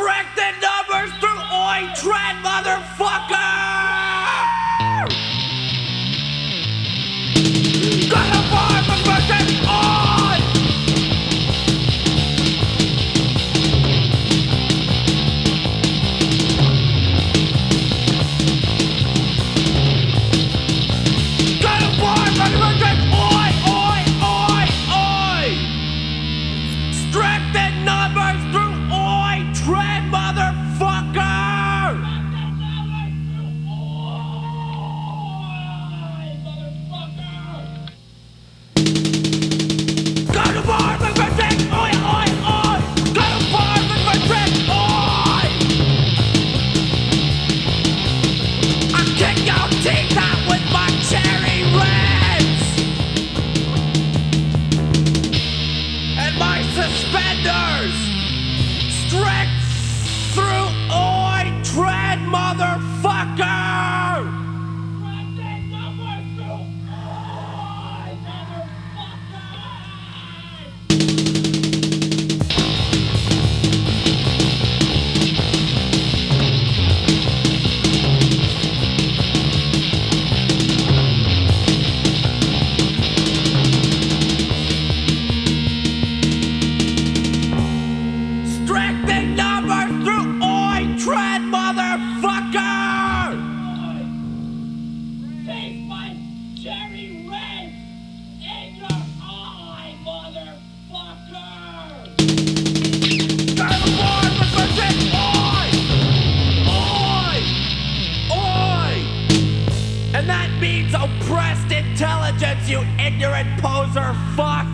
strengthen numbers through Oi Trend, motherfucker! suspenders. Strict oppressed intelligence, you ignorant poser fuck!